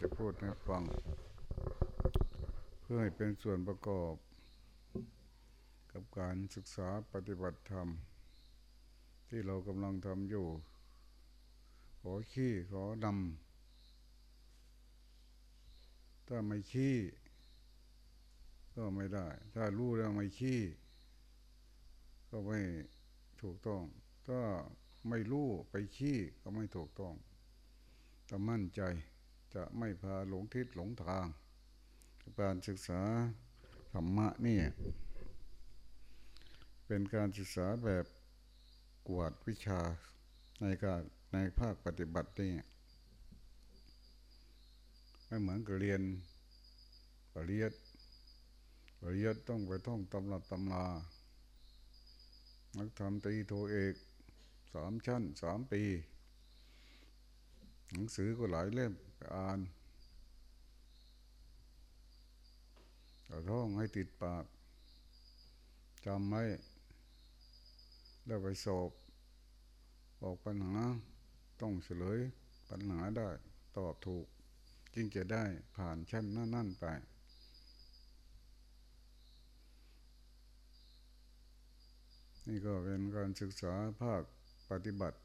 จะพูดให้ฟัง เพื่อให้เป็นส่วนประกอบ กับการศึกษาปฏิบัติธรรม ที่เรากำลังทำอยู่ ขอขี้ขอดำถ้าไม่ขี้ก็ไม่ได้ ถ้ารู้แล้วไม่ขี้ ก็ไม่ถูกต้อง ถ้าไม่รู้ไปขี้ก็ไม่ถูกต้องแต่มั่นใจ จะไม่พาหลงทิศหลงทาง การศึกษาธรรมะนี่ เป็นการศึกษาแบบกวดวิชาในการในภาคปฏิบัตินี่ไม่เหมือนกับเรียนปริยัติปริยัติต้องไปท่องตำรับตำรานักธรรมตีโทเอกสามชั้นสามปี หนังสือก็หลายเล่ม อ่านราท่องให้ติดปากจำไว้แล้วไปสอบออกปัญหาต้องเฉลยปัญหาได้ตอบถูก จึงจะได้ผ่านชั้นนั่นๆไป นี่ก็เป็นการศึกษาภาคปฏิบัติ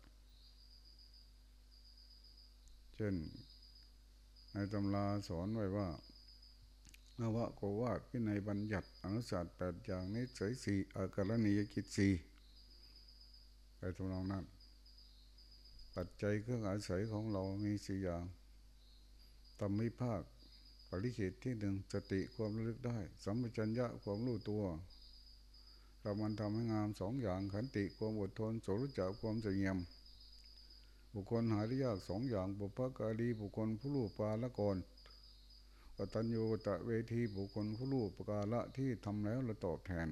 เช่น ในตำราสอนไว้ว่านวะโกวาพินัยบัญญัติอนุสัตแปดอย่างนี้เสยสี่อาการณียกิจสี่ไปตรงนั้น ปัจจัยเครื่องอาศัยของเรามีสี่อย่างตำมิภาค ปริเขตที่หนึ่งสติความระลึกได้ สัมปชัญญะความรู้ตัวเรามันทำให้งามสองอย่างขันติความอดทนโสรุจักความเสียม บุคคลหายากสองอย่างบุพการีบุคคลผู้รู้ปาละกรกตัญญูตะเวทีบุคคลผู้รู้ประกาละที่ทำแล้วเราตอบแทน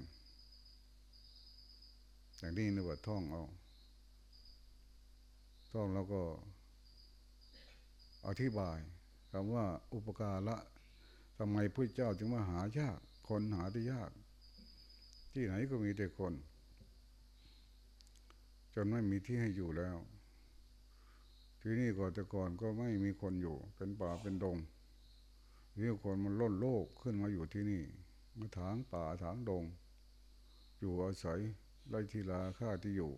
อย่างนี้นึกว่าท่องเอาท่องแล้วก็อธิบายคำว่าอุปการะทำไมพระเจ้าจึงมาหายาก คนหาได้ยาก ที่ไหนก็มีแต่คน จนไม่มีที่ให้อยู่แล้ว ที่นี่ก่อนแต่ก่อนก็ไม่มีคนอยู่ เป็นป่าเป็นดงนี่คนมันล้นโลกขึ้นมาอยู่ที่นี่ มาถางป่าถางดง อยู่อาศัยไร่ทีลาค่าที่อยู่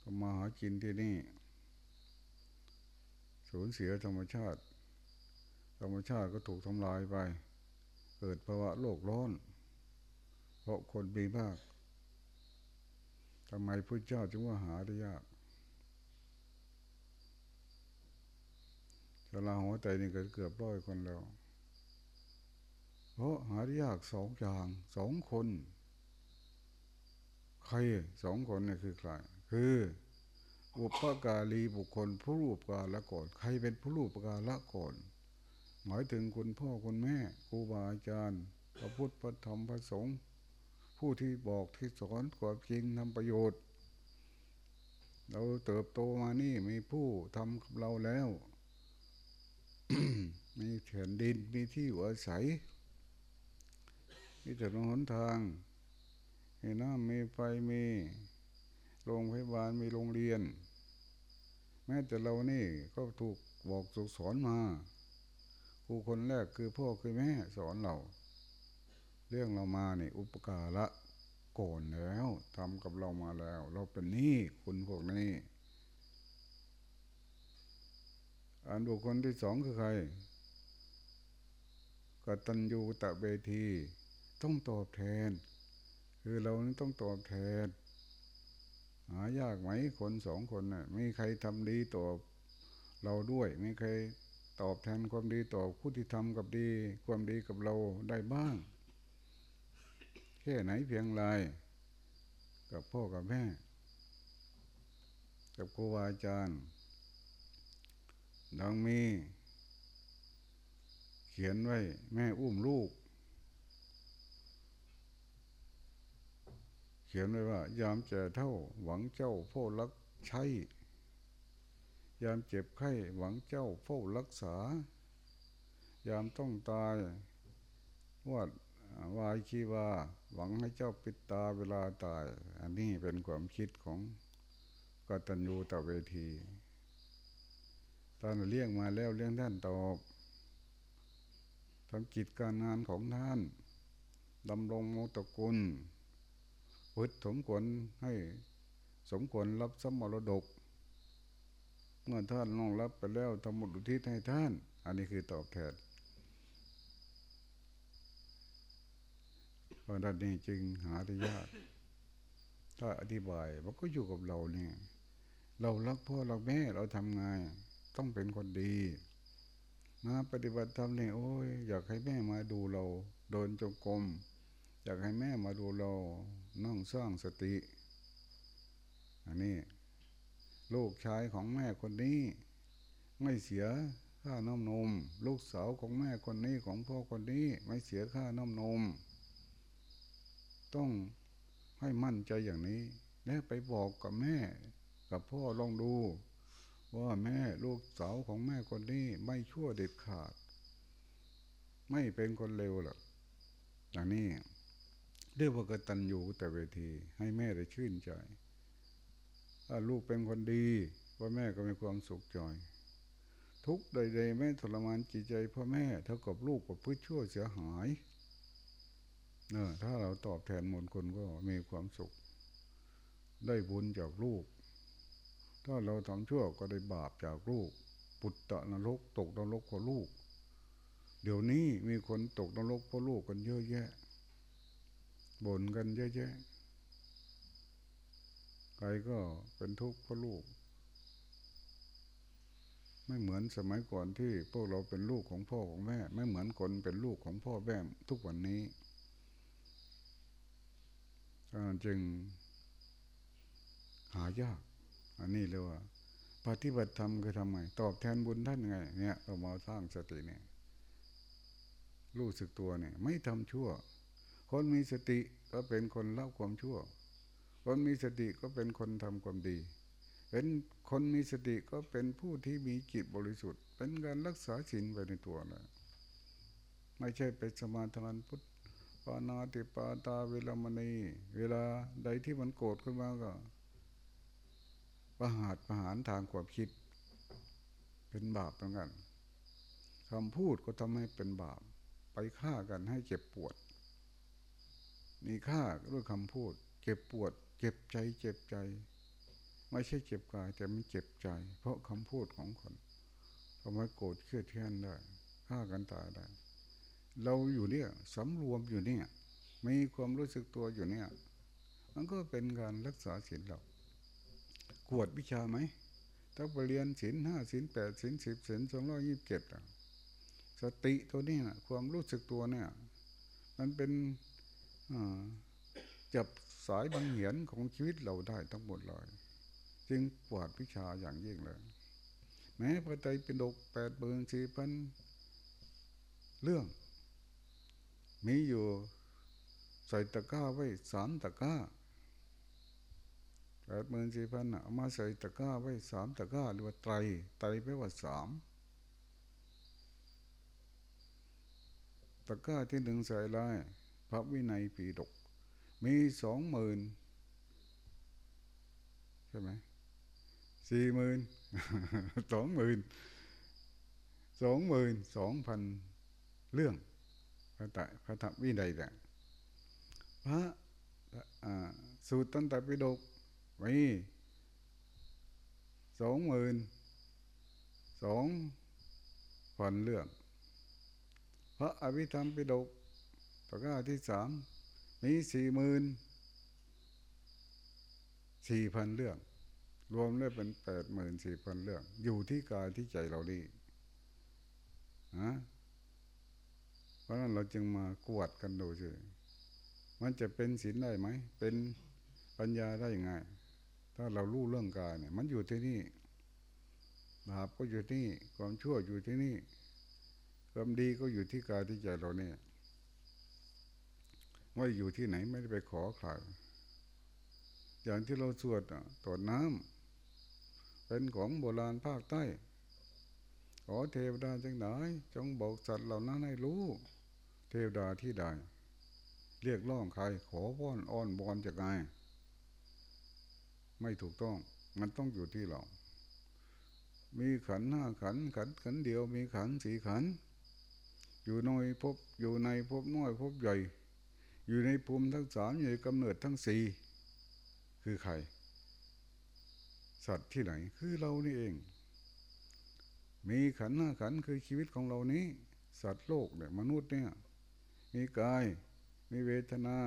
ก็มาหากินที่นี่ สูญเสียธรรมชาติ ธรรมชาติก็ถูกทำลายไป เกิดภาวะโลกร้อน เพราะคนมีมากทำไมพระเจ้าจึงว่าหาได้ยาก ชาลาหัวใจนี่ก็เกือบร้อยคนแล้วเพราะหาได้ยากสองอย่างสองคน ใครสองคนนี่คือใครคืออุปการีบุคคลผู้รูปกาละก่อน ใครเป็นผู้รูปกาละก่อน หมายถึงคุณพ่อคุณแม่ครูบาอาจารย์พระพุทธพระธรรมพระสงฆ์ผู้ที่บอกที่สอนความจริงทำประโยชน์ เราเติบโตมานี่มีผู้ทำกับเราแล้ว มีแผ่นดินมีที่อยู่อาศัย มีถนนหนทาง มีน้ำมีไฟมีโรงพยาบาลมีโรงเรียน แม้แต่เรานี่ก็ถูกบอกถูกสอนมาครูคนแรกคือพ่อคือแม่สอนเรา เรื่องเรามาเนี่ยอุปการะก่อนแล้วทำกับเรามาแล้ว เราเป็นนี่คุณพวกนี้ อันบุคคลที่สองคือใครกตัญญูตะเบทีต้องตอบแทน คือเราต้องตอบแทน หายากไหมคนสองคนนะ่ะไม่ใครทำดีต่อเราด้วยไม่ใครตอบแทนความดีต่อผู้ที่ทำกับดี ความดีกับเราได้บ้าง แค่ไหนเพียงไรกับพ่อกับแม่ กับครูบาอาจารย์ ดังมี เขียนไว้ แม่อุ้มลูก เขียนไว้ว่า ยามเจ็เท่า หวังเจ้าพ่อรักใช้ยามเจ็บไข้หวังเจ้าเฝ้ารักษา ยามต้องตายว่าวายคีว่าหวังให้เจ้าปิดตาเวลาตาย อันนี้เป็นความคิดของกตัญญูตเวที ตอนเลี้ยงมาแล้วเลี้ยงท่านตอบทำกิจการงานของท่านดำรงมตกุลพุทธสมควรให้สมควรรับสมรดก เมื่อท่านน้องรับไปแล้วทำบุญอุทิศให้ท่าน อันนี้คือตอบแทนเพราะด้นนี้จึงหาได้ยาก ถ้าอธิบายมันก็อยู่กับเราเนี่ย เรารักพ่อรักแม่เราทำไง ต้องเป็นคนดี มาปฏิบัติธรรมเนี่ยโอ้ยอยากให้แม่มาดูเราโดนจงกรมอยากให้แม่มาดูเรานั่งสร้างสติ อันนี้ ลูกชายของแม่คนนี้ ไม่เสียค่าน้ำนม ลูกสาวของแม่คนนี้ของพ่อคนนี้ ไม่เสียค่าน้ำนม ต้องให้มั่นใจอย่างนี้ แล้วไปบอกกับแม่ กับพ่อลองดู ว่าแม่ลูกสาวของแม่คนนี้ไม่ชั่วเด็ดขาด ไม่เป็นคนเลวหรอกอย่างนี้เรียกว่ากตัญญูแต่เวที ให้แม่ได้ชื่นใจถ้าลูกเป็นคนดีพ่อแม่ก็มีความสุขใจทุกใดๆแม่ทรมานจิตใจพ่อแม่เท่ากับลูกกับพื้นชั่วเสียหายเนอถ้าเราตอบแทนหมนคนก็มีความสุข ได้บุญจากลูก ถ้าเราทำชั่วก็ได้บาปจากลูก ปุตตะนรกตกนรกเพราะลูก เดี๋ยวนี้มีคนตกนรกเพราะลูกกันเยอะแยะบ่นกันเยอะแยะใครก็เป็นทุกข์เพราะลูก ไม่เหมือนสมัยก่อนที่พวกเราเป็นลูกของพ่อของแม่ ไม่เหมือนคนเป็นลูกของพ่อแม่ทุกวันนี้จึงหายาก อันนี้เลยว่า ปฏิบัติธรรมคือทำไงตอบแทนบุญท่านไง เนี่ยเรามาสร้างสติเนี่ยรู้สึกตัวเนี่ย ไม่ทำชั่ว คนมีสติก็เป็นคนเล่าความชั่ว คนมีสติก็เป็นคนทำความดี เป็นคนมีสติก็เป็นผู้ที่มีจิตบริสุทธิ์ เป็นการรักษาศีลไปในตัวนะไม่ใช่เป็นสมาทานพุทธปานาติปาตาเวลามณี เวลาใดที่มันโกรธขึ้นมาก็ ประหารประหารทางความคิด เป็นบาปเหมือนกันคำพูดก็ทำให้เป็นบาป ไปฆ่ากันให้เจ็บปวด มีค่าด้วยคำพูด เจ็บปวด เจ็บใจ เจ็บใจ ไม่ใช่เจ็บกายแต่มันเจ็บใจ เพราะคำพูดของคนทำให้โกรธเครียดแค้นได้ฆ่ากันตายได้ เราอยู่เนี่ยสำรวมอยู่เนี่ยมีความรู้สึกตัวอยู่เนี่ย มันก็เป็นการรักษาศีลเรา กวดวิชาไหมถ้าไปเรียนศีลห้าศีลแปดศีลสิบศีลสองร้อยยี่สิบเจ็ดสติตัวนี้นะความรู้สึกตัวเนี่ย มันเป็นจับสายบังเหียนของชีวิตเราได้ทั้งหมดเลย จึงกวาดวิชาอย่างยิ่งเลย แม้พระไตรปิฎกแปดเบืองสี่พันเรื่อง มีอยู่ใส่ตะก้าไว้สามตะก้า แปดหมื่นสี่พันเอามาใส่ตะก้าไว้สามตะก้าหรือว่าไตรไตรแปว่าสามตะก้าที่หนึ่งใส่ลายพระวินัยปีดก มีสองหมื่นใช่ไหมสี่หมื่นสองหมื่นสองหมื่นสองพันเรื่องพระตพระธรรมวินัยแต่พระสูตรตันตปิฎก มีสองหมื่นสองพันเรื่อง พระอภิธรรมปิฎกประกาที่สามมีสี่หมื่นสี่พันเรื่อง รวมแล้วเป็นแปดหมื่นสี่พันเรื่อง อยู่ที่กายที่ใจเราดีนะเพราะนั้นเราจึงมากวดกันดูสิมันจะเป็นศีลได้ไหม เป็นปัญญาได้ยังไง ถ้าเรารู้เรื่องกายเนี่ย มันอยู่ที่นี่บาปก็อยู่ที่นี่ ความชั่วอยู่ที่นี่ ความดีก็อยู่ที่กายที่ใจเราเนี่ยว่อยู่ที่ไหนไม่ได้ไปขอใครอย่างที่เราสวดตรวจน้ำเป็นของโบราณภาคใต้ขอเทวดาจังไหนจงบอกสัตว์เหล่านั้นให้รู้ เทวดาที่ใดเรียกร้องใคร ขอป้อนอ้อนบอนจากไง ไม่ถูกต้อง มันต้องอยู่ที่เรา มีขันห้าขันขันขันเดียว มีขันสี่ขัน อยู่น้อยพบอยู่ในพบน้อยพบใหญ่ อยู่ในภูมิทั้งสามอยู่ในกำเนิดทั้งสี่คือใคร สัตว์ที่ไหน คือเรานี่เอง มีขันห้าขันคือชีวิตของเรานี้ สัตว์โลกเนี่ยมนุษย์เนี่ย มีกาย มีเวทนา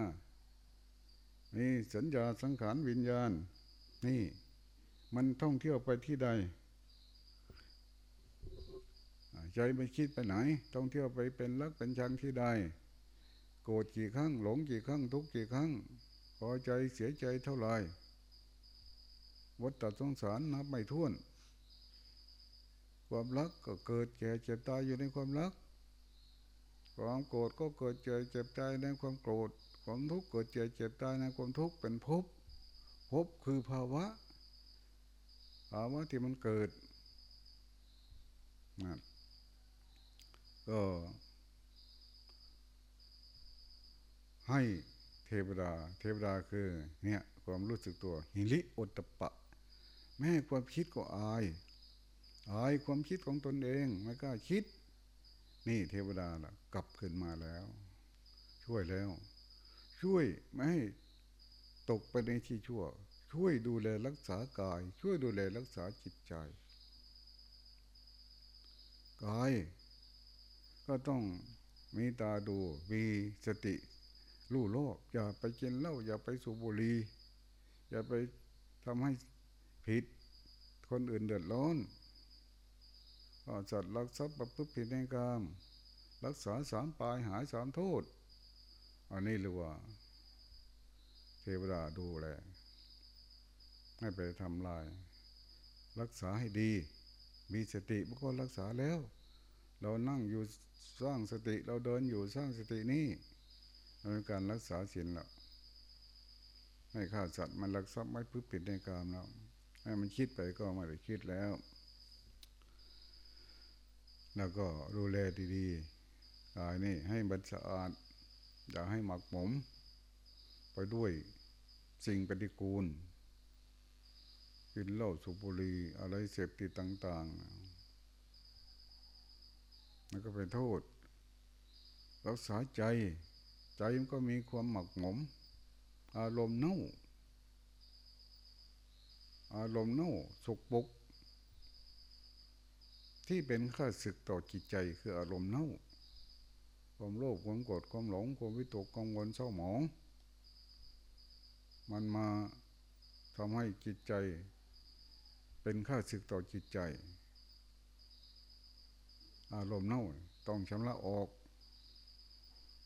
มีสัญญาสังขารวิญญาณ นี่ มันท่องเที่ยวไปที่ใดใจไม่คิดไปไหนต้องเที่ยวไปเป็นรักเป็นชังที่ใดโกรธกี่ครั้งหลงกี่ครั้งทุกกี่ครั้งพอใจเสียใจเท่าไหร่วัฏสงสารนับไม่ถ้วน ความรักก็เกิดแก่เจ็บตายอยู่ในความรัก ความโกรธก็เกิดเจ็บเจ็บตายในความโกรธ ความทุกข์เกิดเจ็บเจ็บตายในความทุกข์เป็นภพ ภพคือภาวะ ภาวะที่มันเกิดนั่นก็ ให้เทวดา เทวดาคือ เนี่ย ความรู้สึกตัว หิริโอตปะ แม่ความคิดก็อาย อายความคิดของตนเองไม่กล้าคิด นี่เทวดาล่ะ กลับขึ้นมาแล้ว ช่วยแล้ว ช่วยไม่ให้ ตกไปในที่ชั่ว ช่วยดูแลรักษากาย ช่วยดูแลรักษาจิตใจกายก็ต้องมีตาดูมีสติรู้โลก อย่าไปกินเหล้าอย่าไปสูบบุหรี่อย่าไปทำให้ผิดคนอื่นเดือดร้อนจัดรักทรัพย์ประพฤติผิดในกรรมรักษาสามปลายหายสามโทษ อันนี้เรียกว่า เทวดาดูแลไม่ไปทำลาย รักษาให้ดี มีสติมันก็รักษาแล้ว เรานั่งอยู่สร้างสติ เราเดินอยู่สร้างสตินี่เป็นการรักษาศีลแล้วไม่ฆ่าสัตว์มันรักทรัพย์ไม่พึ่งผิดในกามแล้วให้มันคิดไปก็ไม่ได้คิดแล้ว แล้วก็ดูแลดีๆกายนี่ให้บัญสะอาดอย่าให้หมักหมม ไปด้วยสิ่งปฏิกูล กินเหล้าสุบุรีอะไรเสพติดต่างๆแล้วก็เป็นโทษ รักษาใจ ใจมันก็มีความหมักหมม อารมณ์เน่า อารมณ์เน่าสุกบุก ที่เป็นข้าศึกต่อจิตใจคืออารมณ์เน่าความโลภความโกรธความหลงความวิตกกังวลเศร้าหมอง มันมาทำให้จิตใจ เป็นข้าศึกต่อจิตใจ อารมณ์เน่าต้องชำระออก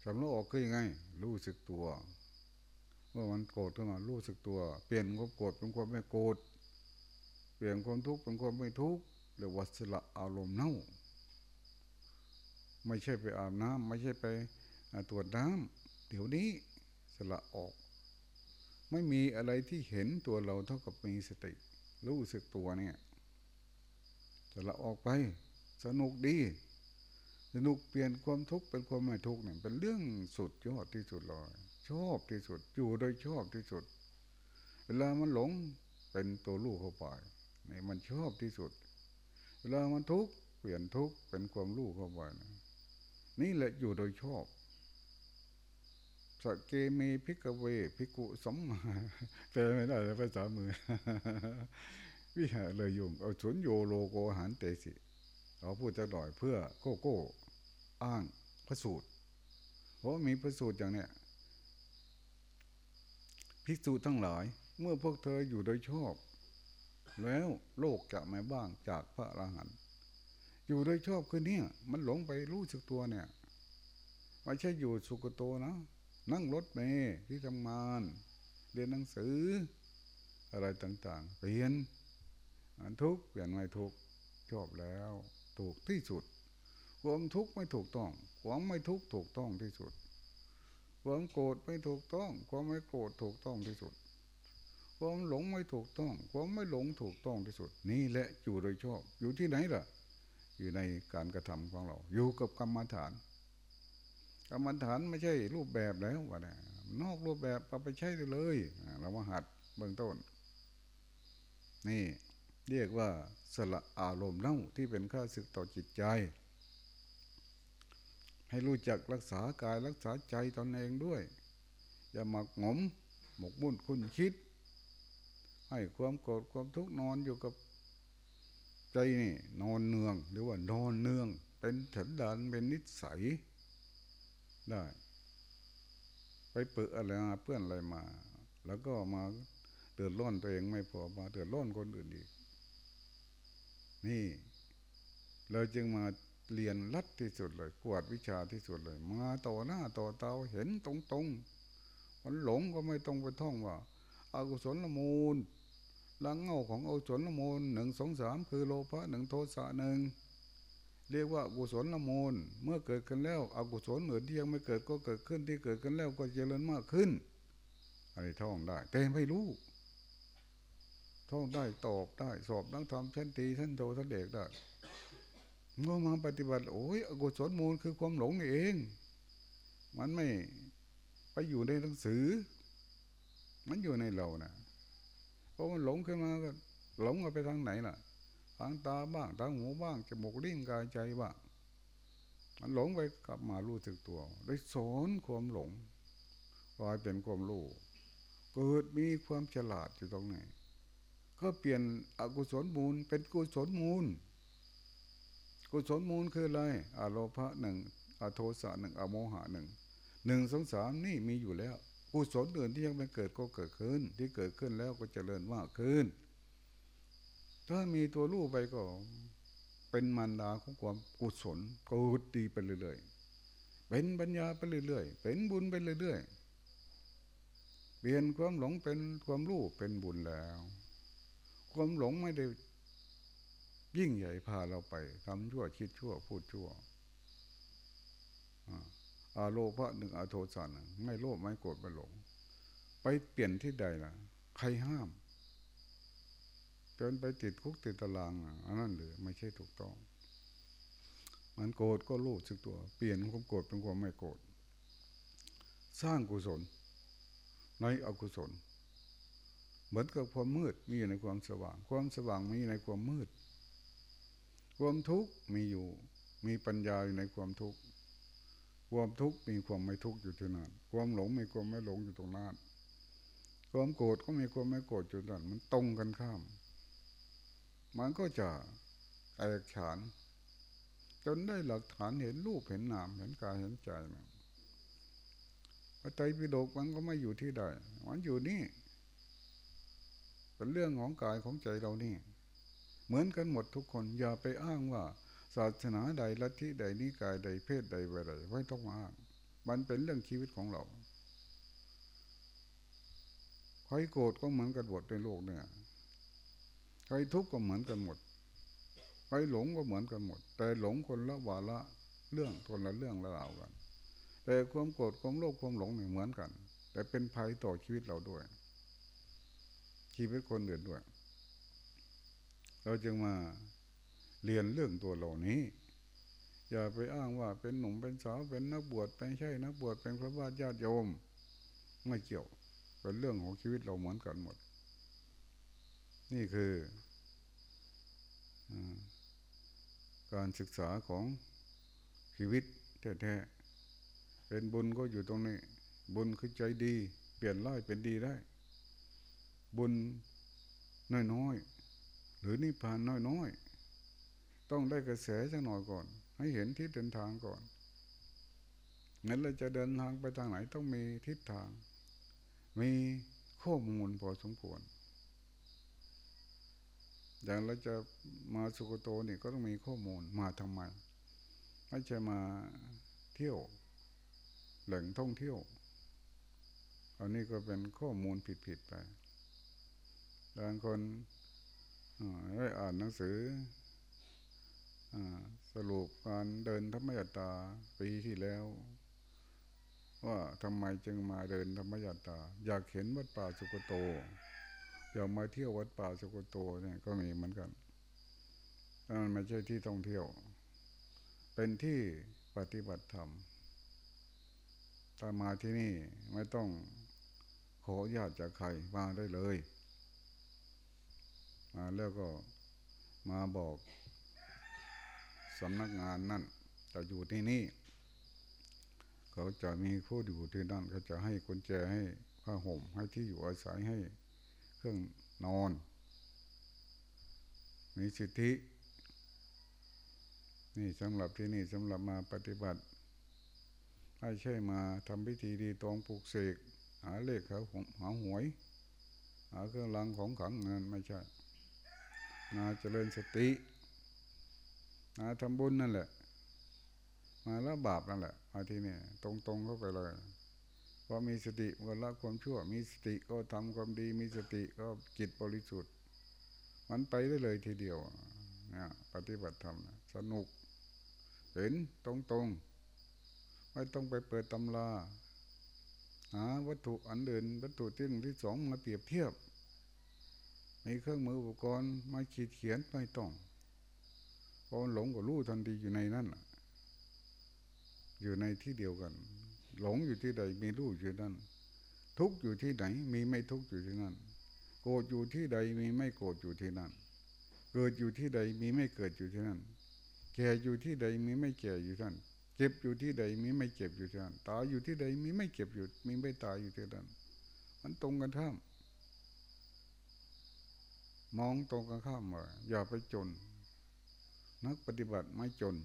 สำนึกออกคือยังไง รู้สึกตัวเมื่อมันโกรธขึ้นมารู้สึกตัว เปลี่ยนความโกรธเป็นความไม่โกรธเปลี่ยนความทุกข์เป็นความไม่ทุกข์เรียกว่าสละอารมณ์เน่า ไม่ใช่ไปอาบน้ำไม่ใช่ไปตรวจน้ำเดี๋ยวนี้สละออก ไม่มีอะไรที่เห็นตัวเราเท่ากับมีสติ รู้สึกตัวเนี่ยสละออกไป สนุกดีสนุกเปลี่ยนความทุกข์เป็นความไม่ทุกข์เนี่ยเป็นเรื่องสุดยอดที่สุดเลยชอบที่สุดอยู่โดยชอบที่สุด เวลามันหลงเป็นตัวลูกเข้าไปนี่มันชอบที่สุด เวลามันทุกข์เปลี่ยนทุกข์เป็นความลูกเข้าไปนี่แหละอยู่โดยชอบ สเกเมพิกเวพิกุสมมาแปลไม่ได้ภาษามือ วิหารเลยยุ่งเอาสนโยโลโกหันเตสิเราพูดจะหน่อยเพื่อโกโก้อ้างพระสูตร เพราะมีพระสูตรอย่างเนี้ยภิกษุทั้งหลาย เมื่อพวกเธออยู่โดยชอบ แล้วโลกจะไม่บ้างจากพระอรหันต์อยู่โดยชอบคือเนี่ย มันหลงไปรู้สึกตัวเนี่ยไม่ใช่อยู่สุกโตนะ นั่งรถเมย์ที่ทำงาน เรียนหนังสือ อะไรต่างๆเปลี่ยนอันทุกเปลี่ยนไม่ทุกชอบแล้ว ถูกที่สุดความทุกข์ไม่ถูกต้องความไม่ทุกข์ถูกต้องที่สุดความโกรธไม่ถูกต้องความไม่โกรธถูกต้องที่สุดความหลงไม่ถูกต้องความไม่หลงถูกต้องที่สุด นี่แหละอยู่โดยชอบ อยู่ที่ไหนล่ะ อยู่ในการกระทำของเรา อยู่กับกรรมฐาน กรรมฐานไม่ใช่รูปแบบแล้ววะนี่ยนอกรูปแบบเอาไปใช้ได้เลยเรามาหัดเบื้องต้น นี่เรียกว่าสละอารมณ์เน่าที่เป็นข้าศึกต่อจิตใจ ให้รู้จักรักษากายรักษาใจตนเองด้วย อย่าหมักหมมหมกมุ่นคุณคิด ให้ความโกรธความทุกข์นอนอยู่กับใจนี่นอนเนืองหรือว่านอนเนือง เป็นถันดานเป็นนิสัย ได้ ไปเปื้ออะไรมาเพื่อนอะไรมา แล้วก็มาเดือดร้อนตัวเองไม่พอมาเดือดร้อนคนอื่นอีก นี่ เราจึงมาเรียนรัดที่สุดเลยกวดวิชาที่สุดเลย มาต่อหน้าต่อเตาเห็นตรงๆมันหลงก็ไม่ต้องไปท่องว่าอากุศลละมูลลังเงาของอากุศลละมูลหนึ่งสองสามคือโลภะหนึ่งโทสะหนึ่ง เรียกว่ากุศลละมูล เมื่อเกิดขึ้นแล้วอกุศลเหมือนที่ยังไม่เกิดก็เกิดขึ้นที่เกิดขึ้นแล้วก็เจริญมากขึ้นอะไรท่องได้ แต่ไม่รู้ ท่องได้ตอบได้ สอบนักธรรมชั้นตีชั้นโตชั้นเด็กได้เมื่อมาปฏิบัติ โอ้ยอกุศลมูลคือความหลงเอง มันไม่ไปอยู่ในหนังสือ มันอยู่ในเรานะเพราะมันหลงขึ้นมาก็หลงไปทางไหนล่ะ ทางตาบ้างทางหูบ้างจมูกลิ้นกายใจบ้างมันหลงไปกลับมารู้สึกตัวได้สอนความหลงกลายเป็นความรู้เกิดมีความฉลาดอยู่ตรงไหนก็เปลี่ยนอกุศลมูลเป็นกุศลมูล กุศลมูลคืออะไรอโลภะหนึ่งอโทสะหนึ่งอโมหะหนึ่งหนึ่งสองสามนี่มีอยู่แล้ว กุศลอื่นที่ยังไม่เกิดก็เกิดขึ้น ที่เกิดขึ้นแล้วก็จเจริญมากขึ้น ถ้ามีตัวรู้ไปก็ เป็นมารดาของความกุศลกูดดีไปเรื่อยๆเป็นปัญญาไปเรื่อยๆเป็นบุญไปเรื่อยๆเปลี่ยนความหลงเป็นความรู้เป็นบุญแล้ว ความหลงไม่ได้ยิ่งใหญ่พาเราไปทำชั่วคิดชั่ว พูดชั่วอาโลภะหนึ่งอาโทสะหนึ่งไม่โลภไม่โกรธไม่หลง ไปเปลี่ยนที่ใดล่ะ ใครห้าม จนไปติดคุกติดตารางอันนั้นหรือไม่ใช่ถูกต้อง มันโกรธก็รู้สึกตัว เปลี่ยนความโกรธเป็นความไม่โกรธสร้างกุศล ในอกุศล เหมือนกับความมืดมีอยู่ในความสว่าง ความสว่างมีในความมืด ความทุกข์มีอยู่ มีปัญญาอยู่ในความทุกข์ความทุกข์มีความไม่ทุกข์อยู่ที่นั่นความหลงมีความไม่หลงอยู่ตรงนั้นความโกรธก็มีความไม่โกรธอยู่ตรงนั้นมันตรงกันข้าม มันก็จะแตกฉาน จนได้หลักฐานเห็นรูปเห็นนามเห็นกายเห็นใจนะพระไตรปิฎกมันก็ไม่อยู่ที่ใดมันอยู่นี่ เป็นเรื่องของกายของใจเรานี่ เหมือนกันหมดทุกคน อย่าไปอ้างว่า ศาสนาใดลัทธิใดนิกายใดเพศใดอะไรไม่ต้องมาอ้าง มันเป็นเรื่องชีวิตของเราใครโกรธก็เหมือนกันหมดในโลกเนี่ย ใครทุกข์ก็เหมือนกันหมดใครหลงก็เหมือนกันหมด แต่หลงคนละวาละเรื่องคนละเรื่องละราวกัน แต่ความโกรธความโลภความหลงเหมือนกัน แต่เป็นภัยต่อชีวิตเราด้วย ชีวิตคนอื่นด้วย เราจึงมาเรียนเรื่องตัวเหล่านี้ อย่าไปอ้างว่าเป็นหนุ่มเป็นสาวเป็นนักบวชเป็นใช่นักบวชเป็นพระบาทญาติโยมไม่เกี่ยวเป็นเรื่องของชีวิตเราเหมือนกันหมด นี่คือการศึกษาของชีวิตแท้ๆเป็นบุญก็อยู่ตรงนี้ บุญคือใจดี เปลี่ยนร้ายเป็นดีได้ บุญน้อยๆ หรือนิพพานน้อยๆ ต้องได้กระแสสักหน่อยก่อน ให้เห็นทิศเดินทางก่อนงั้นเราจะเดินทางไปทางไหนต้องมีทิศทาง มีข้อมูลพอสมควร อย่างเราจะมาสุโกโตนี่ก็ต้องมีข้อมูลมาทำไมไม่ใช่มาเที่ยว แหล่งท่องเที่ยวอันนี้ก็เป็นข้อมูลผิดๆไปบางคนได้อ่านหนังสืออสรุปการเดินธรรมยตาปีที่แล้ว ว่าทำไมจึงมาเดินธรรมยตา อยากเห็นวัดป่าสุกโต อยามาเที่ยววัดป่าสุกโตเนี่ยก็มีเหมือนกันมันไม่ใช่ที่ท่องเที่ยว เป็นที่ปฏิบัติธรรมถ้ามาที่นี่ไม่ต้องขอญาติจากใครมาได้เลย มาแล้วก็มาบอกสำนักงานนั่นจะอยู่ที่นี่ เขาจะมีผู้อยู่ที่นั่นเขาจะให้กุญแจให้ผ้าห่มให้ที่อยู่อาศัยให้ รื่อง นอน มีสิทธิ นี่สำหรับที่นี่สำหรับมาปฏิบัติไม่ใช่มาทำพิธีดีตองปลูกเสกหาเลขเขาหาหวย หาเครื่องรางของขังเงินไม่ใช่มาเจริญสติมาทำบุญนั่นแหละ มาละบาปนั่นแหละมาที่นี่ตรงๆเข้าไปเลย พอมีสติก็ละความชั่ว มีสติก็ทำความดี มีสติก็จิตบริสุทธิ์ มันไปได้เลยทีเดียวนี่ยปฏิบัติธรรมสนุก เห็นตรงๆไม่ต้องไปเปิดตำราหาวัตถุอันเดินวัตถุที่หนึ่งที่สองมาเปรียบเทียบมีเครื่องมืออุปกรณ์มาขีดเขียนไม่ต้องพอหลงก็รู้ทันทีอยู่ในนั้นอยู่ในที่เดียวกัน หลงอยู่ที่ใดมีรู้อยู่นั่น ทุกอยู่ที่ไหน มีไม่ทุกอยู่ที่นั่น โกรธอยู่ที่ใดมีไม่โกรธอยู่ที่นั่น เกิดอยู่ที่ใดมีไม่เกิดอยู่ที่นั่น แก่อยู่ที่ใดมีไม่แก่อยู่ที่นั่น เจ็บอยู่ที่ใดมีไม่เจ็บอยู่ที่นั่น ตายอยู่ที่ใดมีไม่เจ็บอยู่ มีไม่ตายอยู่ที่นั่น มันตรงกันข้ามมองตรงกันข้ามว่าอย่าไปจน นักปฏิบัติไม่จน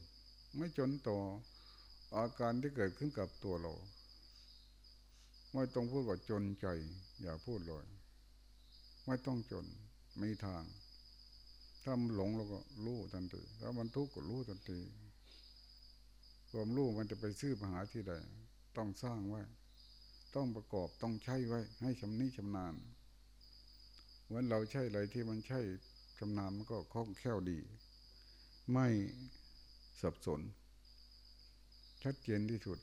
ไม่จนต่อ อาการที่เกิดขึ้นกับตัวเรา ไม่ต้องพูดว่าจนใจ อย่าพูดเลยไม่ต้องจนมีทางถ้ามันหลงเราก็รู้ทันทีถ้ามันทุกข์ก็รู้ทันทีความรู้มันจะไปซื้อปัญหาที่ใดต้องสร้างไว้ ต้องประกอบต้องใช้ไว้ ให้ชำนิชำนาญวันเราใช่อะไรที่มันใช่ชำนาญมันก็คล่องแคล่วดี ไม่สับสน ชัดเจนที่สุด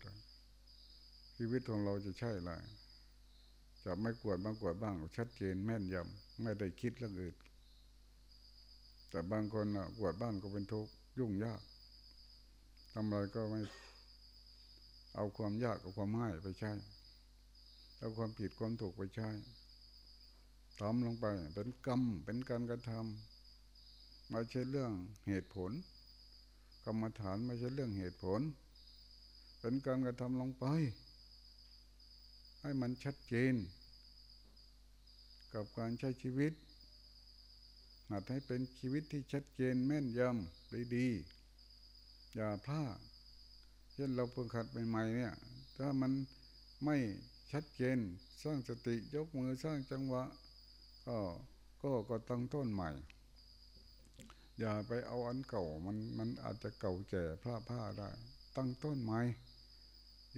ชีวิตของเราจะใช่อะไรจะไม่กวดบางกวดบ้าง ชัดเจนแม่นยำไม่ได้คิดเรื่องอื่นแต่บางคนอะกวดบ้านก็เป็นทุกข์ยุ่งยากทำอะไรก็ไม่เอาความยากกับความง่ายไปใช้เอาความผิดความถูกไปใช้ทำลงไปเป็นกรรมเป็นการกระทำไม่ใช่เรื่องเหตุผล กรรมฐานไม่ใช่เรื่องเหตุผล เป็นการกระทำลงไป ให้มันชัดเจน กับการใช้ชีวิตหัดให้เป็นชีวิตที่ชัดเจนแม่นยำดีๆอย่าพลาดเช่นเราเพิ่งขัดใหม่ๆเนี่ย ถ้ามันไม่ชัดเจนสร้างสติยกมือสร้างจังหวะ ก็ก็ก็ตั้งต้นใหม่ อย่าไปเอาอันเก่ามันมันอาจจะเก่าแก่พลาดผ้าได้ ตั้งต้นใหม่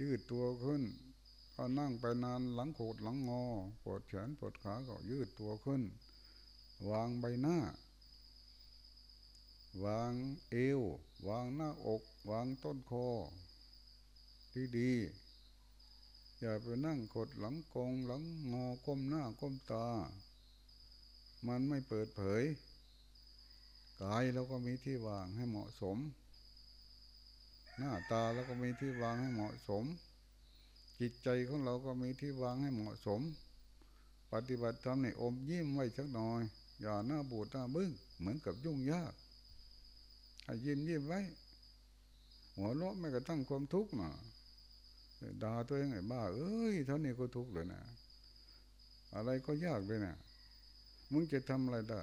ยืดตัวขึ้นพอนั่งไปนานหลังโขดหลังงอปวดแขนปวดขาก็ยืดตัวขึ้น วางใบหน้า วางเอว วางหน้าอก วางต้นคอดีดีอย่าไปนั่งกดหลังกงหลังงอก้มหน้าก้มตา มันไม่เปิดเผย กายเราก็มีที่วางให้เหมาะสม หน้าตาเราก็มีที่วางให้เหมาะสม จิตใจของเราก็มีที่วางให้เหมาะสม ปฏิบัติธรรมในอมยิ้มไว้สักหน่อย อย่าหน้าบูดหน้าบึ้งเหมือนกับยุ่งยากให้ยิ้มยิ้มไว้ หัวเราะไม่กระทั่งความทุกข์นะด่าตัวเองไอ้บ้า เอ้ยเท่านี้ก็ทุกข์เลยนะ อะไรก็ยากเลยนะมึงจะทำอะไรได้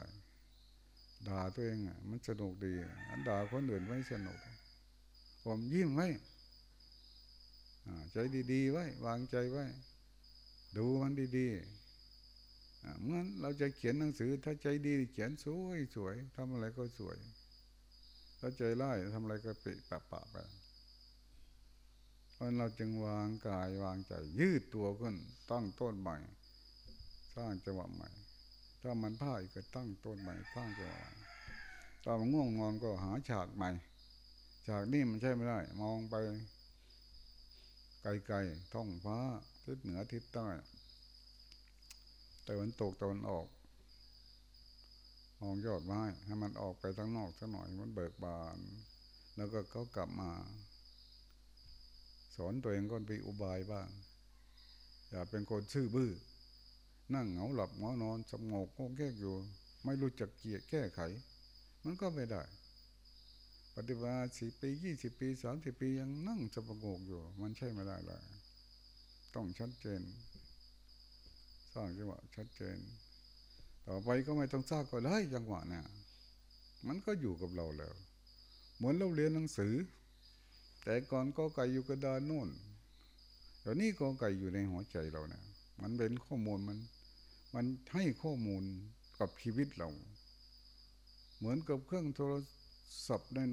ด่าตัวเองอะ มันสนุกดีอันด่าคนอื่นไม่สนุก ผมยิ้มไว้ใจดีๆไว้ วางใจไว้ ดูมันดีๆเมื่อเราจะเขียนหนังสือ ถ้าใจดีเขียนสวยสวยทำอะไรก็สวย ถ้าใจร้ายทำอะไรก็ปิปะปะไปเพราะเราจึงวางกายวางใจ ยืดตัวขึ้น ตั้งต้นใหม่ สร้างจังหวะใหม่ ถ้ามันพ่ายก็ตั้งต้นใหม่สร้างจังหวะตอนมันง่วงนอนก็หาฉากใหม่ ฉากนี้มันใช่ไม่ได้ มองไป ไกลๆท้องฟ้าทิศเหนือทิศใต้แต่วันตกตะวันออก มองยอดไม้ให้มันออกไปทางนอกสักหน่อยมันเบิกบาน แล้วก็เขากลับมา สอนตัวเองก็ไปอุบายบ้าง อย่าเป็นคนชื่อบื้อ นั่งเหงาหลับเหงานอนสงบงงแก้อยู่ ไม่รู้จักเกียรแก้ไข มันก็ไม่ได้ ปฏิบัติสี่ปียี่สิบปีสามสิบปียังนั่งจะประงกอยู่ มันใช่ไม่ได้เลยต้องชัดเจน สร้างจังหวะชัดเจน ต่อไปก็ไม่ต้องสร้างก็ได้จังหวะเนี่ยมันก็อยู่กับเราแล้ว เหมือนเราเรียนหนังสือ แต่ก่อนก็ไก่อยู่กระดานโน่นเดี๋ยวนี้ก็ไก่อยู่ในหัวใจเราเนี่ยมันเป็นข้อมูลมัน มันให้ข้อมูลกับชีวิตเรา เหมือนกับเครื่องโทรศัพท์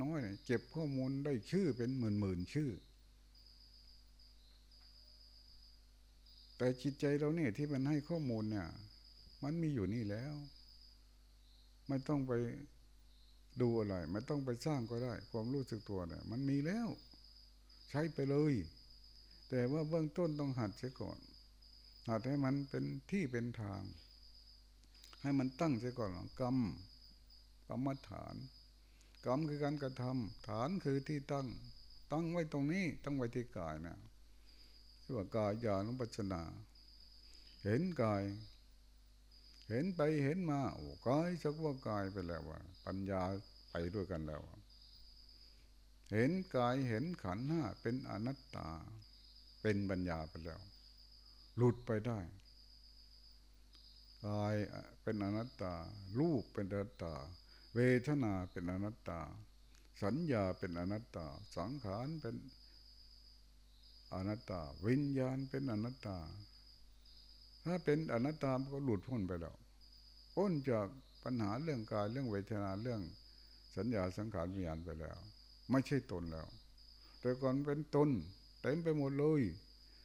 น้อยๆเยเก็บข้อมูลได้ชื่อเป็นหมื่นๆชื่อ แต่จิตใจเราเนี่ยที่มันให้ข้อมูลเนี่ย มันมีอยู่นี่แล้ว ไม่ต้องไปดูอะไรไม่ต้องไปสร้างก็ได้ ความรู้สึกตัวเนี่ยมันมีแล้ว ใช้ไปเลย แต่ว่าเบื้องต้นต้องหัดเสียก่อน หัดให้มันเป็นที่เป็นทาง ให้มันตั้งเสียก่อนกรรมกรรมฐาน กรรมคือการกระทำฐานคือที่ตั้ง ตั้งไว้ตรงนี้ตั้งไว้ที่กายนะที่ว่ากายญาณุปัชนา เห็นกาย เห็นไปเห็นมาโอ้กายสักว่ากายไปแล้วว่า ปัญญาไปด้วยกันแล้ว เห็นกายเห็นขันห้าเป็นอนัตตา เป็นปัญญาไปแล้ว หลุดไปได้กายเป็นอนัตตา รูปเป็นอนัตตา เวทนาเป็นอนัตตา สัญญาเป็นอนัตตา สังขารเป็นอนัตตา วิญญาณเป็นอนัตตา ถ้าเป็นอนัตตาก็หลุดพ้นไปแล้วพ้นจากปัญหาเรื่องกายเรื่องเวทนาเรื่อง สัญญาสังขารวิญญาณไปแล้ว ไม่ใช่ตนแล้ว แต่ก่อนเป็นตนเต็มไปหมดเลย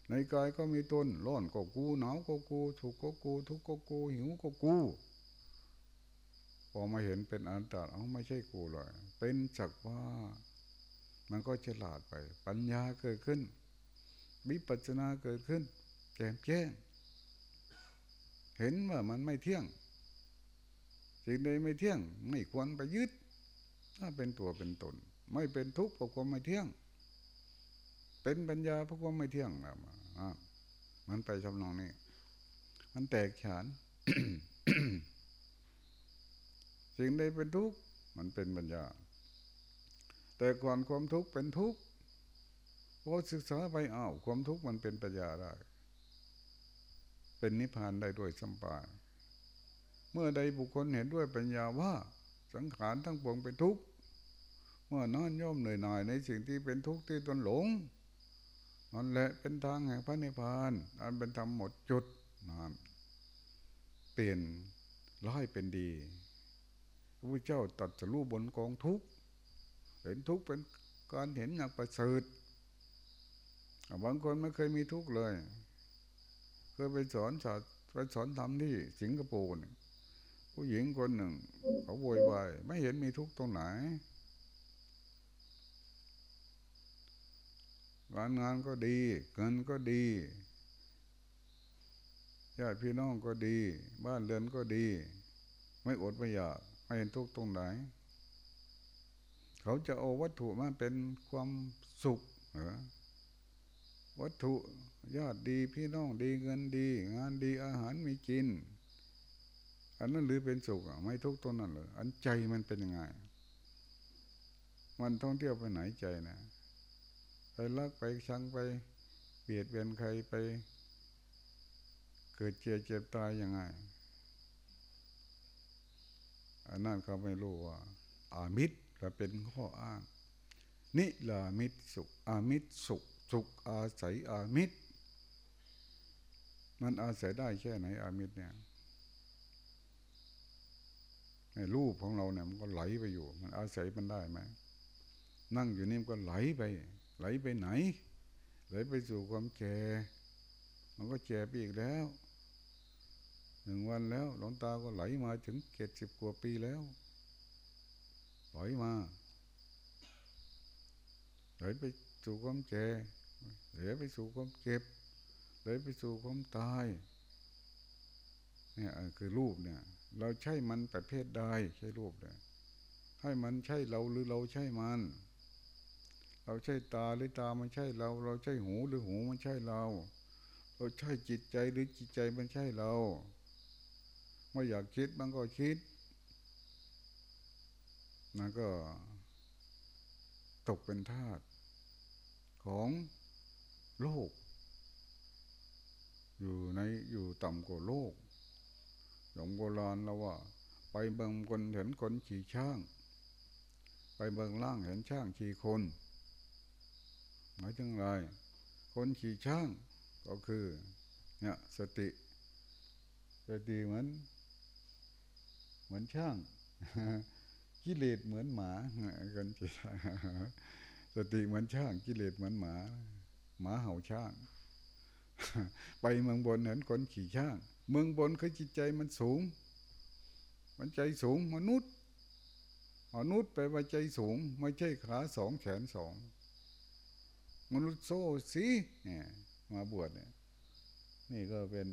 ในกายก็มีตนร้อนก็กูหนาวก็กูถูกก็กูทุกข์ก็กูหิวก็กูพ อมาเห็นเป็นอนัตตาเอาไม่ใช่กูเลย เป็นจักว่า มันก็ฉลาดไป ปัญญาเกิดขึ้นวิปัสสนาเกิดขึ้นแจ่มแจ้ง เห็นว่ามันไม่เที่ยงสิ่งใดไม่เที่ยง ไม่ควรไปยึด ถ้าเป็นตัวเป็นตน ไม่เป็นทุกข์เพราะความไม่เที่ยง เป็นปัญญาเพราะความไม่เที่ยงนะมันไปทำนองนี้ มันแตกฉาน สิ่งใดเป็นทุกข์มันเป็นปัญญา แต่ก่อนความทุกข์เป็นทุกข์พอศึกษาไปอ้าวความทุกข์มันเป็นปัญญาได้ เป็นนิพพานได้ด้วยสัมปายเมื่อใดบุคคลเห็นด้วยปัญญาว่าสังขารทั้งปวงเป็นทุกข์เมื่อนอนย่อมเหนื่อยหน่ายในสิ่งที่เป็นทุกข์ที่ตนหลงนั่นแหละเป็นทางแห่งพระนิพพานอันเป็นธรรมหมดจุดนั่นเปลี่ยนร้ายเป็นดี พระพุทธเจ้าตัดสรู้บนกองทุกข์เห็นทุกข์เป็นการเห็นอย่างประเสริฐบางคนไม่เคยมีทุกข์เลย เคยไปสอนสอนไปสอนทำที่สิงคโปร์ผู้หญิงคนหนึ่ง เขาโวยวายไม่เห็นมีทุกข์ตรงไหนการงานก็ดี เงินก็ดีญาติพี่น้องก็ดี บ้านเรือนก็ดี ไม่อดไม่อยาก ไม่เห็นทุกตรงไหน เขาจะเอาวัตถุมาเป็นความสุขเหรอวัตถุญาติดีพี่น้องดีเงินดี งานดีอาหารมีกิน อันนั้นหรือเป็นสุขไม่ทุกตรงนั้นเลยอันใจมันเป็นยังไง มันท่องเที่ยวไปไหนใจนะไปลักไปชังไปเบียดเบียนใครไป เกิดเจ็บเจ็บตายยังไง อันนั้นเขาไม่รู้ว่า อามิตรก็เป็นข้ออ้าง นิลามิตรสุข อามิตรสุข สุขอาศัยอามิตร มันอาศัยได้แค่ไหน อามิตรเนี่ยในรูปของเราเนี่ยมันก็ไหลไปอยู่ มันอาศัยมันได้ไหมนั่งอยู่นี่มันก็ไหลไป ไหลไปไหน ไหลไปสู่ความแก่มันก็แก่ไปอีกแล้ว นึ่งวันแล้ว หลวงตาก็ไหลมาถึงเจ็ดสิบกว่าปีแล้วไหลมาไหลไปสู่ความแก่ไหลไปสู่ความเก็บไหลไปสู่ความตายเนี่ยคือรูปเนี่ย เราใช่มันประเภทใดใช่รูปเนี่ยให้มันใช่เราหรือเราใช่มัน เราใช่ตาหรือตามันใช่เรา เราใช่หูหรือหูมันใช่เรา เราใช่จิตใจหรือจิตใจมันใช่เรา ไม่อยากคิดมันก็คิดนั่นก็ตกเป็นทาสของโลก อยู่ในอยู่ต่ำกว่าโลกหลงโบราณเราว่า ไปเบิ่งคนเห็นคนขี่ช่าง ไปเบิ่งล่างเห็นช่างขี่คน หมายถึงอะไร คนขี่ช่างก็คือเนี่ยสติสติเหมือน เหมือนช่างกิเลสเหมือนหมากันจิตสติเหมือนช่าง กิเลสเหมือนหมา หมาเห่าช่าง ไปเมืองบนเห็นคนขี่ช่าง เมืองบนคือจิตใจมันสูง มันใจสูงมนุษย์มนุษย์ไปว่าใจสูง ไม่ใช่ขาสองแขนสองมนุษย์โซ่สีเนี่ยมาบวชเนี่ยนี่ก็เป็น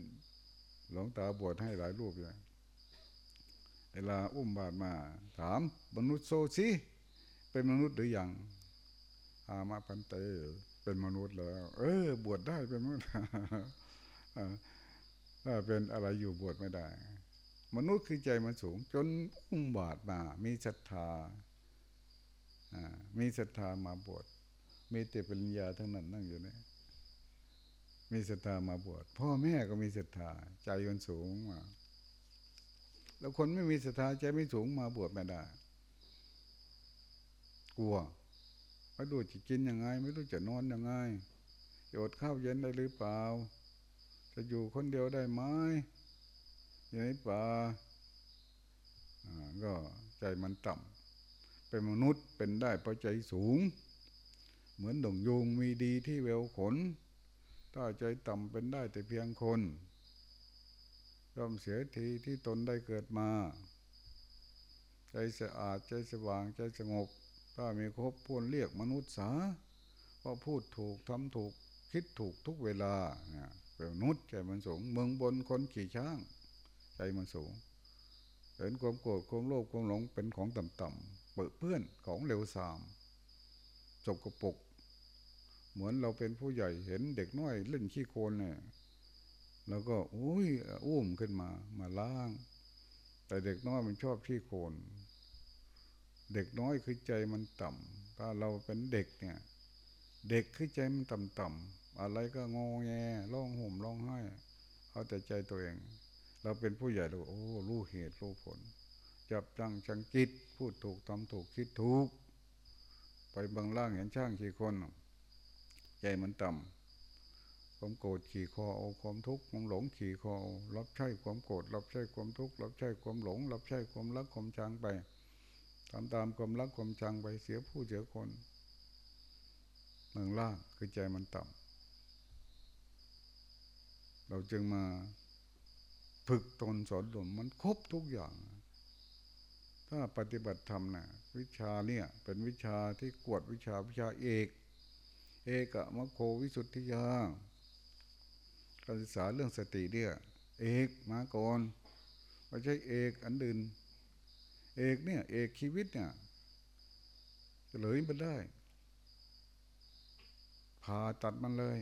หลวงตาบวชให้หลายรูปเลย เวลาอุ้มบาดมา ถามมนุษย์โซซีเป็นมนุษย์หรือยังอามาพันเตเป็นมนุษย์แล้ว เออ บวชได้เป็นมนุษย์ถ้าเป็นอะไรอยู่บวชไม่ได้ มนุษย์คือใจมันสูง จนอุ้มบาดมา มีศรัทธามีศรัทธามาบวชมีเตปัญญาทั้งนั้นนั่งอยู่นี่มีศรัทธามาบวชพ่อแม่ก็มีศรัทธาใจมันสูงมา แล้วคนไม่มีศรัทธาใจไม่สูงมาบวชไม่ได้ กลัวไม่รู้จะกินยังไง ไม่รู้จะนอนยังไงจะอดข้าวเย็นได้หรือเปล่า จะอยู่คนเดียวได้ไหมอยู่ในป่าก็ใจมันต่ำเป็นมนุษย์เป็นได้เพราะใจสูง เหมือนดงยูงมีดีที่เวลขน ถ้าใจต่ำเป็นได้แต่เพียงคน ย่อมเสียทีที่ตนได้เกิดมา ใจสะอาดใจสว่างใจสงบ ถ้ามีครบพูนเรียกมนุษย์สาเพราะพูดถูกทำถูกคิดถูกทุกเวลาเนี่ยเป็นมนุษย์ใจมันสูง เมืองบนคนขี่ช้าง ใจมันสูง เห็นความโกรธความโลภความหลงเป็นของต่ำๆเปิดเพื่อนของเร็วสามจบกระปก เหมือนเราเป็นผู้ใหญ่เห็นเด็กน้อยเล่นขี้โคลนเนี่ย แล้วก็อุ้ยอุ้มขึ้นมา มาล้าง แต่เด็กน้อยมันชอบที่โคนเด็กน้อยคือใจมันต่ำถ้าเราเป็นเด็กเนี่ย เด็กคือใจมันต่ำๆอะไรก็งอแงร้องห่มร้องไห้เอาแต่ใจตัวเอง เราเป็นผู้ใหญ่เราโอ้รู้เหตุรู้ผล จับจังชังจิตพูดถูกทำถูกคิดถูก ไปบางล่างเห็นช่างกี่คน ใจมันต่ำ ความโกรธขี่คอเอาความทุกข์ความหลงขี่คอรับใช้ความโกรธรับใช้ความทุกข์รับใช้ความหลง รับใช้ความรักความชังไปทำตามความรักความชังไปเสียผู้เสียคนเมืองล่างคือใจมันต่ำเราจึงมาฝึกตนสอนตนมันครบทุกอย่าง ถ้าปฏิบัติธรรมนะ่ะวิชาเนี่ยเป็นวิชาที่กวดวิชาวิชาเอก เอกะมะโควิสุทธิยา การศึกษาเรื่องสติเนี่ยเอกมาก่อนไม่ใช่เอกอันดื่นเอกเนี่ย เอกชีวิตเนี่ยเลยมันได้ผ่าตัดมันเลย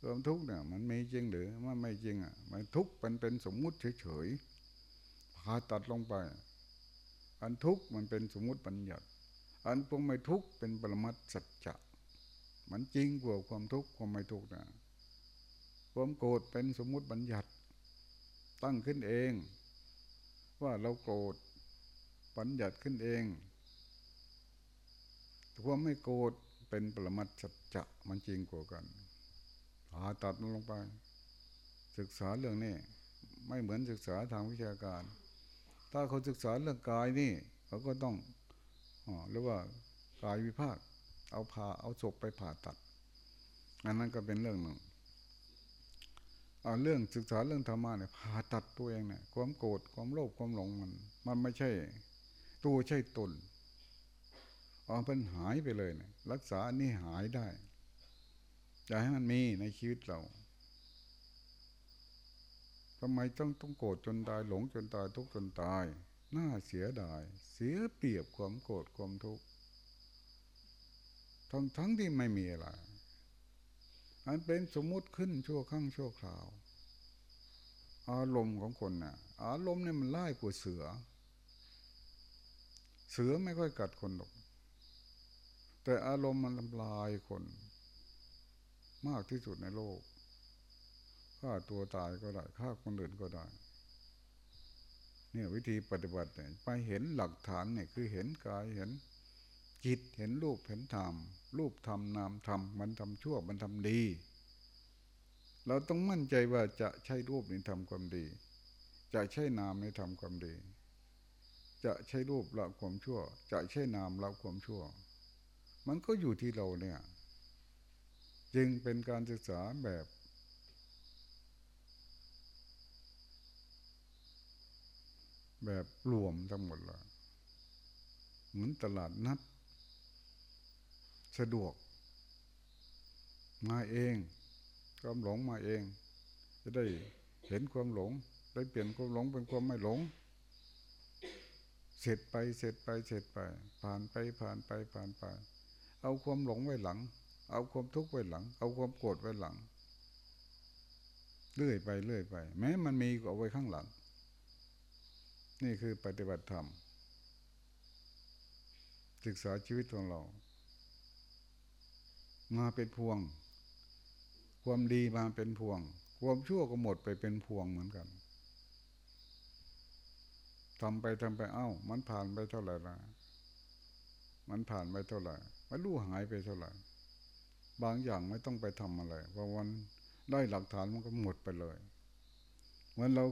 ความทุกข์เนี่ย มันไม่จริงหรือมันไม่จริงอะมันทุกข์เป็นเป็นสมมุติเฉยๆผ่าตัดลงไป อันทุกข์มันเป็นสมมุติปัญญาอันพวกไม่ทุกข์เป็นปรมัตสัจจะมันจริงกว่าความทุกข์ความไม่ทุกข์นะ ความโกรธเป็นสมมุติบัญญัติ ตั้งขึ้นเอง ว่าเราโกรธบัญญัติขึ้นเองความไม่โกรธเป็นปรมัตสัจจะมันจริงกว่ากันผ่าตัดมันลงไป ศึกษาเรื่องนี้ไม่เหมือนศึกษาทางวิชาการ ถ้าเขาศึกษาเรื่องกายนี่เขาก็ต้องอ๋อหรือว่ากายวิภาค เอาผ่าเอาศพไปผ่าตัด อันนั้นก็เป็นเรื่องหนึ่ง เรื่องศึกษาเรื่องธรรมะเนี่ยผ่าตัดตัวเองเนี่ยความโกรธความโลภความหลงมัน มันไม่ใช่ ตัวใช่ตนเอาเป็นหายไปเลยเนี่ยรักษาอันนี้หายได้จะให้มันมีในชีวิตเราทำไมต้องต้องโกรธจนตายหลงจนตายทุกข์จนตายน่าเสียดาย เสียเปรียบความโกรธความทุกข์ทั้งทั้งที่ไม่มีอะไร อันเป็นสมมุติขึ้นชั่วครั้งชั่วคราว อารมณ์ของคนน่ะ อารมณ์เนี่ยมันไล่กว่าเสือ เสือไม่ค่อยกัดคนหรอก แต่อารมณ์มันทำลายคน มากที่สุดในโลกฆ่าตัวตายก็ได้ฆ่าคนอื่นก็ได้เนี่ยวิธีปฏิบัติเนี่ยไปเห็นหลักฐานเนี่ยคือเห็นกายเห็น จิตเห็นรูปเห็นธรรมรูปธรรมนามธรรมมันทำชั่วมันทำดี เราต้องมั่นใจว่าจะใช้รูปนี้ทำความดี จะใช้นามนี้ทำความดี จะใช้รูปละความชั่ว จะใช้นามละความชั่ว มันก็อยู่ที่เราเนี่ย จึงเป็นการศึกษาแบบแบบรวมทั้งหมดเลยเหมือนตลาดนัด สะดวก มาเองความหลงมาเอง จะได้เห็นความหลง ได้เปลี่ยนความหลงเป็นความไม่หลง เสร็จไปเสร็จไปเสร็จไป ผ่านไปผ่านไปผ่านไป เอาความหลงไว้หลัง เอาความทุกข์ไว้หลัง เอาความโกรธไว้หลังเลื่อยไปเลื่อยไป แม้มันมีก็เอาไว้ข้างหลัง นี่คือปฏิบัติธรรมศึกษาชีวิตของเรา มาเป็นพวง ความดีมาเป็นพวง ความชั่วก็หมดไปเป็นพวงเหมือนกันทำไปทำไปเอ้า มันผ่านไปเท่าไหร่ละมันผ่านไปเท่าไหร่ไม่รู้หายไปเท่าไหร่บางอย่างไม่ต้องไปทำอะไรเพราะวันได้หลักฐานมันก็หมดไปเลยเหมือนเรา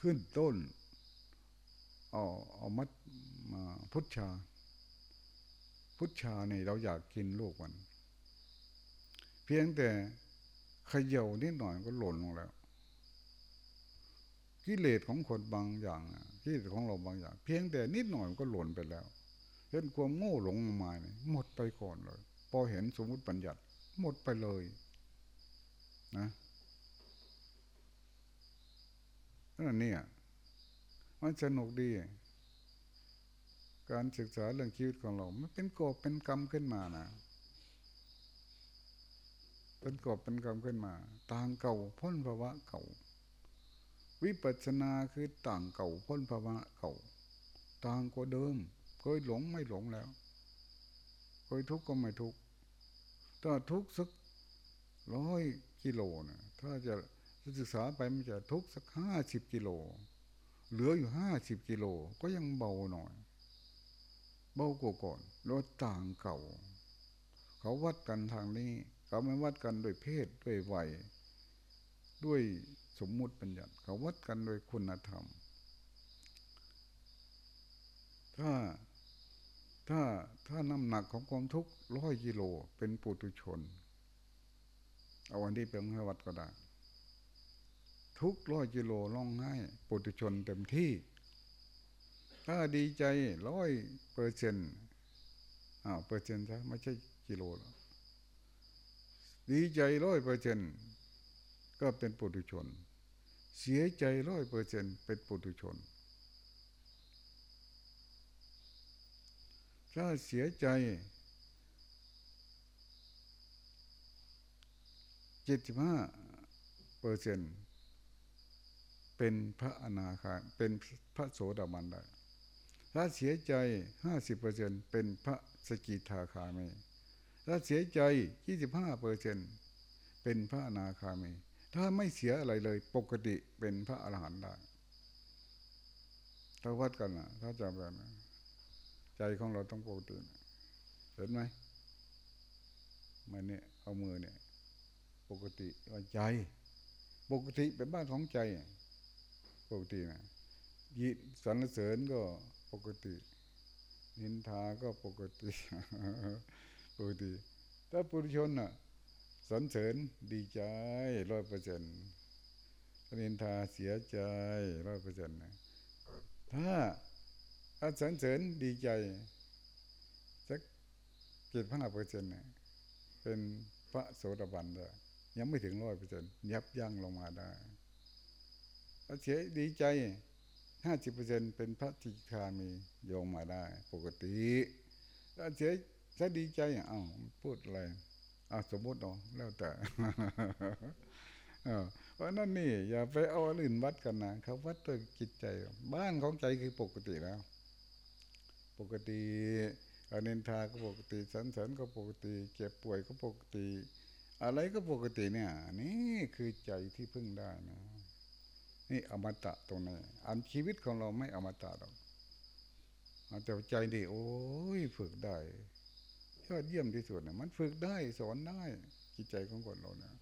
ขึ้นต้น เอาเอามัดมาพุทธา พุทธาเนี่ยเราอยากกินลูกมัน เพียงแต่ขย่านิดหน่อยก็หล่นลงแล้ว กิเลสของคนบางอย่างกิเลสของเราบางอย่าง เพียงแต่นิดหน่อยก็หล่นไปแล้วเห็นความโง่หลงมาเนี่ยหมดไปก่อนเลย พอเห็นสมมุติปัญญัติหมดไปเลยนะนั่นนี่มันสนุกดี การศึกษาเรื่องชีวิตของเรา มันเป็นกอบเป็นกรรมขึ้นมานะเป็นกอบเป็นกรรมขึ้นมา ต่างเก่าพ้นภาวะเก่า วิปัสสนาคือต่างเก่าพ้นภาวะเก่า ต่างกว่าเดิม เคยหลงไม่หลงแล้ว เคยทุกข์ก็ไม่ทุกข์ถ้าทุกข์สักร้อยกิโลนะถ้าจะศึกษาไปมันจะทุกข์สักห้าสิบกิโล เหลืออยู่ห้าสิบกิโลก็ยังเบาหน่อย เบากว่าก่อนรถต่างเก่า เขาวัดกันทางนี้ เขาไม่วัดกันโดยเพศด้วยวัยด้วยสมมุติปัญญาเขาวัดกันโดยคุณธรรม ถ้าถ้าถ้าน้ำหนักของความทุกข์ร้อยกิโลเป็นปุถุชน เอาวันที่เป็นให้วัดก็ได้ ทุกร้อยกิโลล่องง่ายปุถุชนเต็มที่ ถ้าดีใจร้อยเปอร์เซ็นต์อ้าวเปอร์เซ็นต์ซะไม่ใช่กิโลแล้วดีใจร้อยเปอร์เซ็นต์ก็เป็นปุถุชน เสียใจร้อยเปอร์เซ็นต์เป็นปุถุชน ถ้าเสียใจเจ็ดสิบห้าเปอร์เซ็นต์เป็นพระอนาคาเป็นพระโสดาบันได้ ถ้าเสียใจห้าสิบเปอร์เซ็นเป็นพระสกิทาคามีถ้าเสียใจยี่สิบห้าเปอร์เซ็นเป็นพระอนาคามี ถ้าไม่เสียอะไรเลยปกติเป็นพระอรหันต์ได้ถ้าวัดกันนะถ้าจำได้นะใจของเราต้องปกติเห็นไหมมันเนี่ยเอามือเนี่ย ปกติว่าใจ ปกติเป็นบ้านของใจ ปกตินะยิสรรเสริญก็ ปกติ นินทาก็ปกติปกติ ถ้าปุถุชนน่ะสรรเสริญดีใจร้อยเปอร์เซ็นต์นินทาเสียใจร้อยเปอร์เซ็นต์ถ้าถ้าสรรเสริญดีใจสักเจ็ดห้าเปอร์เซ็นต์เป็นพระโสดาบันได้ยังไม่ถึงร้อยเปอร์เซ็นต์ยับยั้งลงมาได้ถ้าเสียดีใจ ห้าสิบเปอร์เซ็นเป็นพระติคามีโยงมาได้ ปกติถ้าเสียถ้าดีใจอ้าวพูดอะไรอ่าสมมติเนาะแล้วแต่เพราะนั่นนี่ อย่าไปเอาอื่นวัดกันนะเขาวัดด้วยจิตใจ บ้านของใจคือปกติแล้ว ปกติอนินทาก็ปกติสันสริญก็ปกติ เจ็บป่วยก็ปกติ อะไรก็ปกติเนี่ย นี่คือใจที่พึ่งได้นะ นี่อมตะตรงนี้อันชีวิตของเราไม่อมตะหรอกแต่ใจดี โอ้ยฝึกได้ยอดเยี่ยมที่สุดนะมันฝึกได้สอนได้จิตใจของคนเรานะ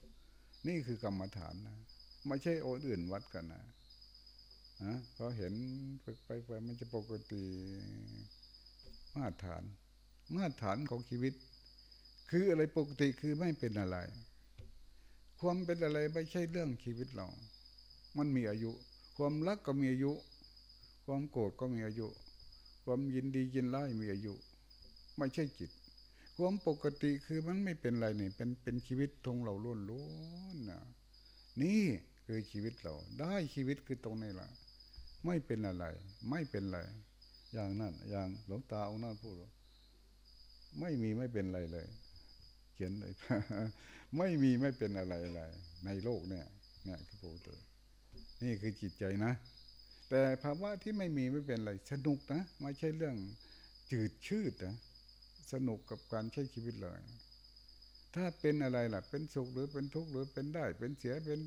นี่คือกรรมฐานนะไม่ใช่โอนอื่นวัดกันนะนะพอเห็นฝึกไปไปมันจะปกติมาตรฐาน มาตรฐานของชีวิต คืออะไรปกติคือไม่เป็นอะไร ความเป็นอะไรไม่ใช่เรื่องชีวิตเรา มันมีอายุ ความรักก็มีอายุ ความโกรธก็มีอายุ ความยินดียินร้ายมีอายุ ไม่ใช่จิต ความปกติคือมันไม่เป็นไรนี่ เป็นเป็นชีวิตทงเราล้วนล้วนนะนี่คือชีวิตเรา ได้ชีวิตคือตรงนี้ละไม่เป็นอะไร ไม่เป็นอะไร อย่างนั้น อย่างหลวงตาองค์นั้นพูดไม่มีไม่เป็นอะไรเลย เขียนเลย ไม่มีไม่เป็นอะไรอะไรในโลกเนี่ยเนี่ยคือปกติ นี่คือจิตใจนะ แต่ภาวะที่ไม่มีไม่เป็นอะไรสนุกนะไม่ใช่เรื่องจืดชืดนะสนุกกับการใช้ชีวิตเลยถ้าเป็นอะไรล่ะ เป็นสุขหรือเป็นทุกข์หรือเป็นได้ เป็นเสียเป็น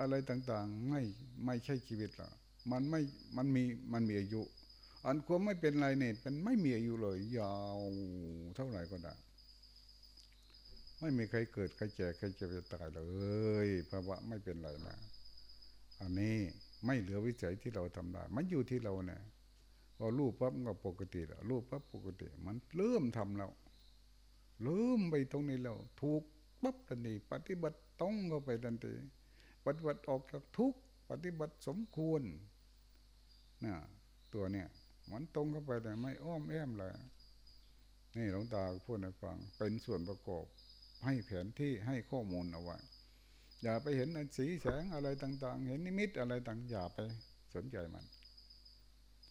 อะไรต่างๆ ไม่ไม่ใช่ชีวิตหรอกมันไม่มันมีมันมีอายุ อันความไม่เป็นไรเนี่ยเป็นไม่มีอายุเลย ยาวเท่าไหร่ก็ได้ ไม่มีใครเกิดใครแก่ใครจะไปตายเลยภาวะไม่เป็นไรนะ อันนี้ไม่เหลือวิจัยที่เราทำได้ มันอยู่ที่เราเนี่ยพอรูปปั๊บก็ปกติแล้วรูปปั๊บปกติ มันเริ่มทำแล้วเริ่มไปตรงนี้แล้วถูกปั๊บทันทีปฏิบัติต้องเข้าไปทันทีปฏิบัติออกจากทุกปฏิบัติสมควรนะตัวเนี่ยมันตรงเข้าไปแต่ไม่อ้อมแอมเลยนี่หลวงตาพูดให้ฟังเป็นส่วนประกอบให้แผนที่ให้ข้อมูลเอาไว้ อย่าไปเห็นสีแสงอะไรต่าง ๆ เห็นนิมิตอะไรต่างอย่าไปสนใจมัน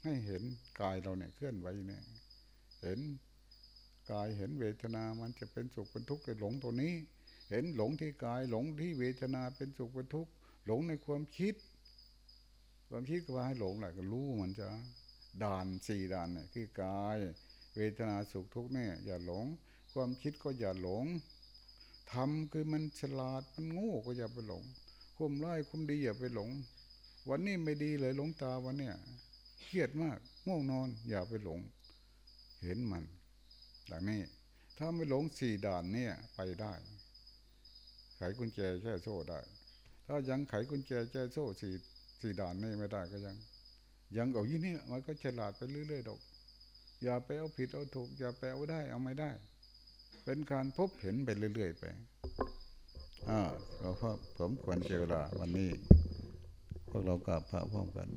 ให้เห็นกายเราเนี่ยเคลื่อนไหวเนี่ย เห็นกายเห็นเวทนามันจะเป็นสุขเป็นทุกข์หลงตัวนี้ เห็นหลงที่กายหลงที่เวทนาเป็นสุขเป็นทุกข์หลงในความคิด ความคิดก็ว่าให้หลงแหละก็รู้มันจะด่านสี่ด่านเนี่ยคือกาย เวทนาสุขทุกข์เนี่ยอย่าหลง ความคิดก็อย่าหลง ทำคือมันฉลาดมันโง่ก็อย่าไปหลงคุมร้ายคุมดีอย่าไปหลง วันนี้ไม่ดีเลยหลงตาวันเนี้ยเครียดมากง่วงนอน อย่าไปหลง เห็นมันดังนี้ ถ้าไม่หลงสี่ด่านเนี่ยไปได้ไขกุญแจแช่โซ่ได้ ถ้ายังไขกุญแจแช่โซ่สี่สี่ด่านนี่ไม่ได้ก็ยัง ยังเอายี่นี่มันก็ฉลาดไปเรื่อยๆดอก อย่าไปเอาผิดเอาถูก อย่าไปเอาได้ เอาไม่ได้ เป็นการพบเห็นไปเรื่อย ๆ ไปอ่าเราพอผมควรเจอเวลาวันนี้ พวกเรากราบพระพร้อมกัน